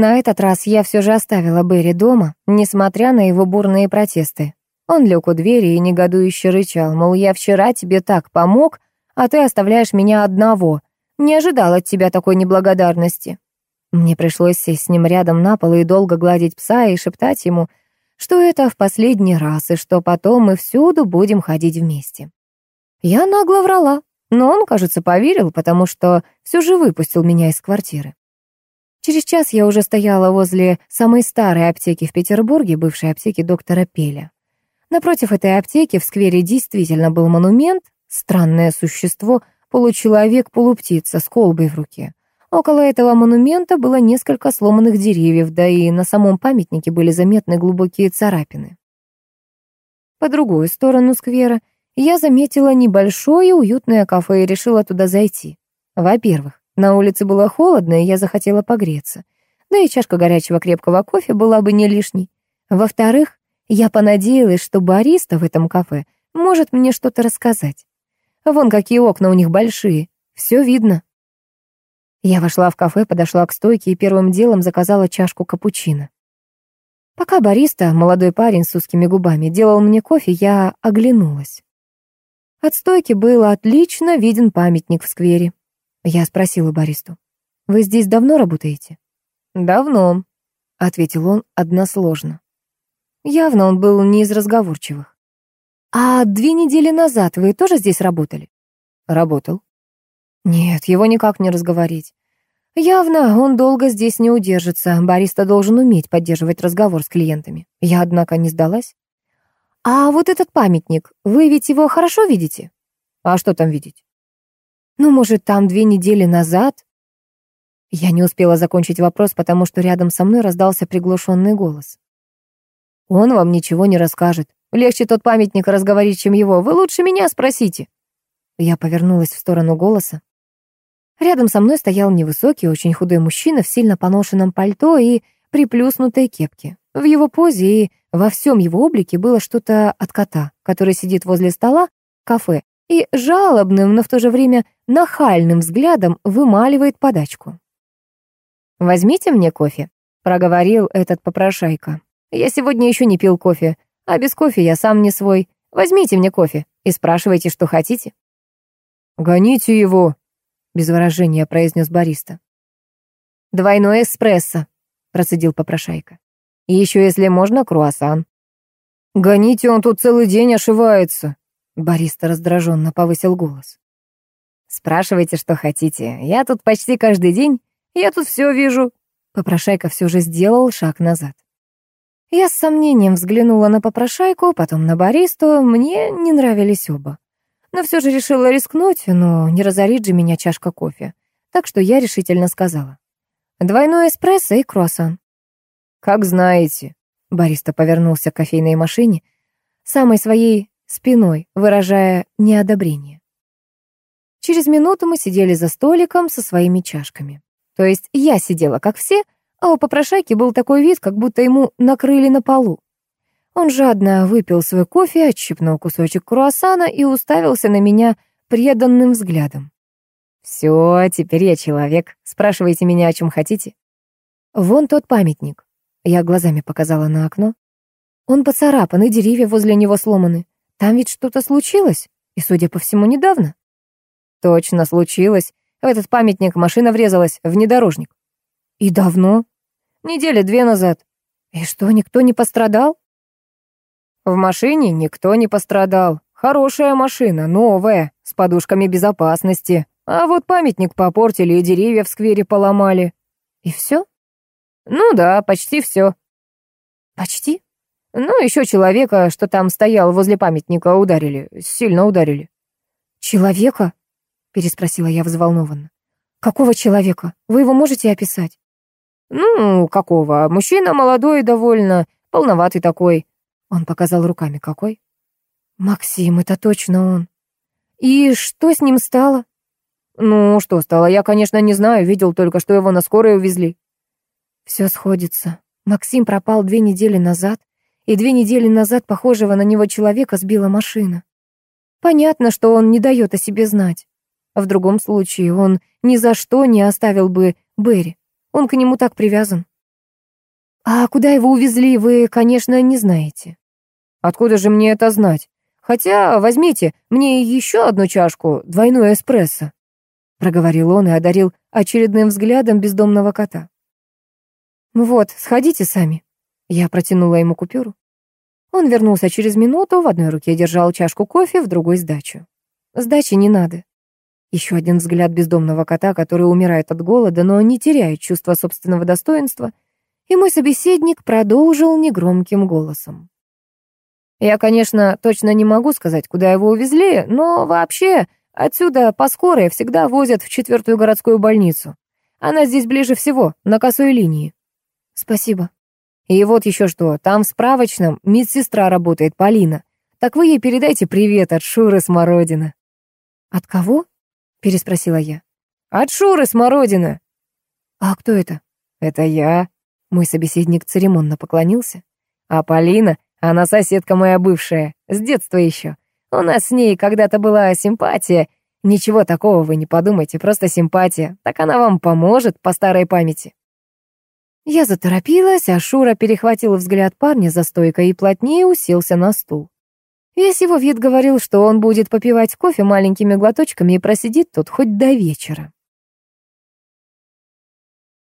На этот раз я все же оставила Берри дома, несмотря на его бурные протесты. Он лег у двери и негодующе рычал, мол, я вчера тебе так помог, а ты оставляешь меня одного. Не ожидал от тебя такой неблагодарности. Мне пришлось сесть с ним рядом на пол и долго гладить пса и шептать ему, что это в последний раз и что потом мы всюду будем ходить вместе. Я нагло врала, но он, кажется, поверил, потому что все же выпустил меня из квартиры. Через час я уже стояла возле самой старой аптеки в Петербурге, бывшей аптеки доктора Пеля. Напротив этой аптеки в сквере действительно был монумент, странное существо, получеловек-полуптица с колбой в руке. Около этого монумента было несколько сломанных деревьев, да и на самом памятнике были заметны глубокие царапины. По другую сторону сквера я заметила небольшое уютное кафе и решила туда зайти. Во-первых, на улице было холодно, и я захотела погреться. Да и чашка горячего крепкого кофе была бы не лишней. Во-вторых, я понадеялась, что бариста в этом кафе может мне что-то рассказать. Вон какие окна у них большие, все видно. Я вошла в кафе, подошла к стойке и первым делом заказала чашку капучино. Пока бариста, молодой парень с узкими губами, делал мне кофе, я оглянулась. От стойки был отлично виден памятник в сквере. Я спросила баристу, «Вы здесь давно работаете?» «Давно», — ответил он односложно. Явно он был не из разговорчивых. «А две недели назад вы тоже здесь работали?» «Работал». Нет, его никак не разговорить. Явно он долго здесь не удержится. Бариста должен уметь поддерживать разговор с клиентами. Я, однако, не сдалась. А вот этот памятник, вы ведь его хорошо видите? А что там видеть? Ну, может, там две недели назад? Я не успела закончить вопрос, потому что рядом со мной раздался приглушенный голос. Он вам ничего не расскажет. Легче тот памятник разговорить, чем его. Вы лучше меня спросите. Я повернулась в сторону голоса. Рядом со мной стоял невысокий, очень худой мужчина в сильно поношенном пальто и приплюснутой кепке. В его позе и во всем его облике было что-то от кота, который сидит возле стола кафе и жалобным, но в то же время нахальным взглядом вымаливает подачку. «Возьмите мне кофе», — проговорил этот попрошайка. «Я сегодня еще не пил кофе, а без кофе я сам не свой. Возьмите мне кофе и спрашивайте, что хотите». «Гоните его», без выражения произнес бариста. «Двойной эспрессо», — процедил попрошайка. «И еще, если можно, круассан». «Гоните, он тут целый день ошивается», — бариста раздраженно повысил голос. «Спрашивайте, что хотите. Я тут почти каждый день. Я тут все вижу». Попрошайка все же сделал шаг назад. Я с сомнением взглянула на попрошайку, потом на баристу. Мне не нравились оба но все же решила рискнуть, но не разорит же меня чашка кофе. Так что я решительно сказала. Двойной эспрессо и круассан. «Как знаете», — бариста повернулся к кофейной машине, самой своей спиной, выражая неодобрение. Через минуту мы сидели за столиком со своими чашками. То есть я сидела, как все, а у попрошайки был такой вид, как будто ему накрыли на полу. Он жадно выпил свой кофе, отщипнул кусочек круассана и уставился на меня преданным взглядом. «Все, теперь я человек. Спрашивайте меня, о чем хотите». «Вон тот памятник». Я глазами показала на окно. Он поцарапан, и деревья возле него сломаны. Там ведь что-то случилось, и, судя по всему, недавно. Точно случилось. В этот памятник машина врезалась, внедорожник. И давно? Недели две назад. И что, никто не пострадал? В машине никто не пострадал. Хорошая машина, новая, с подушками безопасности. А вот памятник попортили и деревья в сквере поломали. И все? Ну да, почти все. Почти? Ну, еще человека, что там стоял возле памятника, ударили. Сильно ударили. Человека? Переспросила я взволнованно. Какого человека? Вы его можете описать? Ну, какого? Мужчина молодой довольно, полноватый такой. Он показал руками. Какой? Максим, это точно он. И что с ним стало? Ну, что стало, я, конечно, не знаю, видел только, что его на скорой увезли. Все сходится. Максим пропал две недели назад, и две недели назад похожего на него человека сбила машина. Понятно, что он не дает о себе знать. В другом случае он ни за что не оставил бы Берри. Он к нему так привязан. «А куда его увезли, вы, конечно, не знаете». «Откуда же мне это знать? Хотя возьмите мне еще одну чашку, двойную эспрессо», проговорил он и одарил очередным взглядом бездомного кота. «Вот, сходите сами». Я протянула ему купюру. Он вернулся через минуту, в одной руке держал чашку кофе, в другой — сдачу. «Сдачи не надо». Еще один взгляд бездомного кота, который умирает от голода, но не теряет чувства собственного достоинства — и мой собеседник продолжил негромким голосом. «Я, конечно, точно не могу сказать, куда его увезли, но вообще отсюда по скорой всегда возят в четвертую городскую больницу. Она здесь ближе всего, на косой линии». «Спасибо». «И вот еще что, там в справочном медсестра работает, Полина. Так вы ей передайте привет от Шуры Смородина». «От кого?» — переспросила я. «От Шуры Смородина». «А кто это?» «Это я». Мой собеседник церемонно поклонился. А Полина, она соседка моя бывшая, с детства еще. У нас с ней когда-то была симпатия. Ничего такого вы не подумайте, просто симпатия. Так она вам поможет по старой памяти. Я заторопилась, а Шура перехватил взгляд парня за стойкой и плотнее уселся на стул. Весь его вид говорил, что он будет попивать кофе маленькими глоточками и просидит тут хоть до вечера.